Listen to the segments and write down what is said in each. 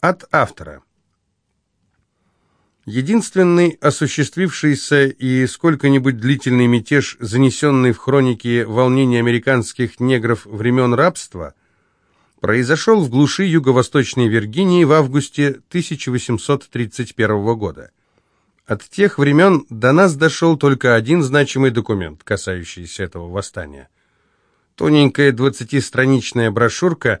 От автора. Единственный осуществившийся и сколько-нибудь длительный мятеж, занесенный в хроники волнений американских негров времен рабства, произошел в глуши юго-восточной Виргинии в августе 1831 года. От тех времен до нас дошел только один значимый документ, касающийся этого восстания. Тоненькая двадцатистраничная брошюрка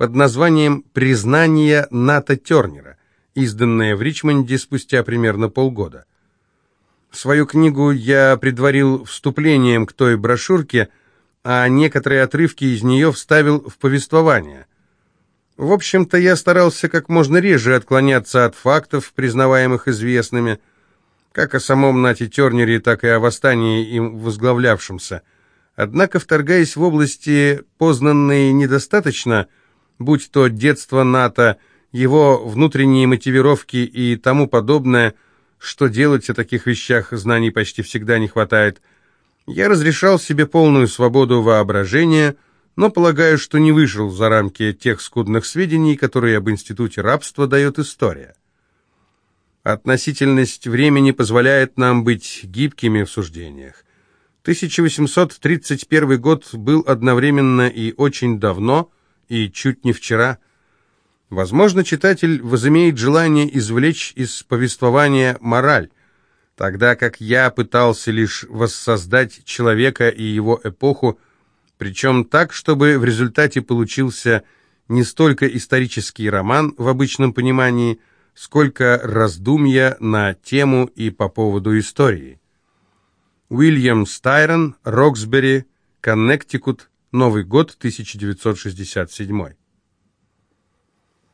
под названием «Признание Ната Тернера», изданная в Ричмонде спустя примерно полгода. Свою книгу я предварил вступлением к той брошюрке, а некоторые отрывки из нее вставил в повествование. В общем-то, я старался как можно реже отклоняться от фактов, признаваемых известными, как о самом Нате Тернере, так и о восстании им возглавлявшемся. Однако, вторгаясь в области, познанные недостаточно, будь то детство НАТО, его внутренние мотивировки и тому подобное, что делать о таких вещах знаний почти всегда не хватает. Я разрешал себе полную свободу воображения, но полагаю, что не вышел за рамки тех скудных сведений, которые об институте рабства дает история. Относительность времени позволяет нам быть гибкими в суждениях. 1831 год был одновременно и очень давно, и чуть не вчера – Возможно, читатель возымеет желание извлечь из повествования мораль, тогда как я пытался лишь воссоздать человека и его эпоху, причем так, чтобы в результате получился не столько исторический роман в обычном понимании, сколько раздумья на тему и по поводу истории. Уильям Стайрон, Роксбери, Коннектикут, Новый год, 1967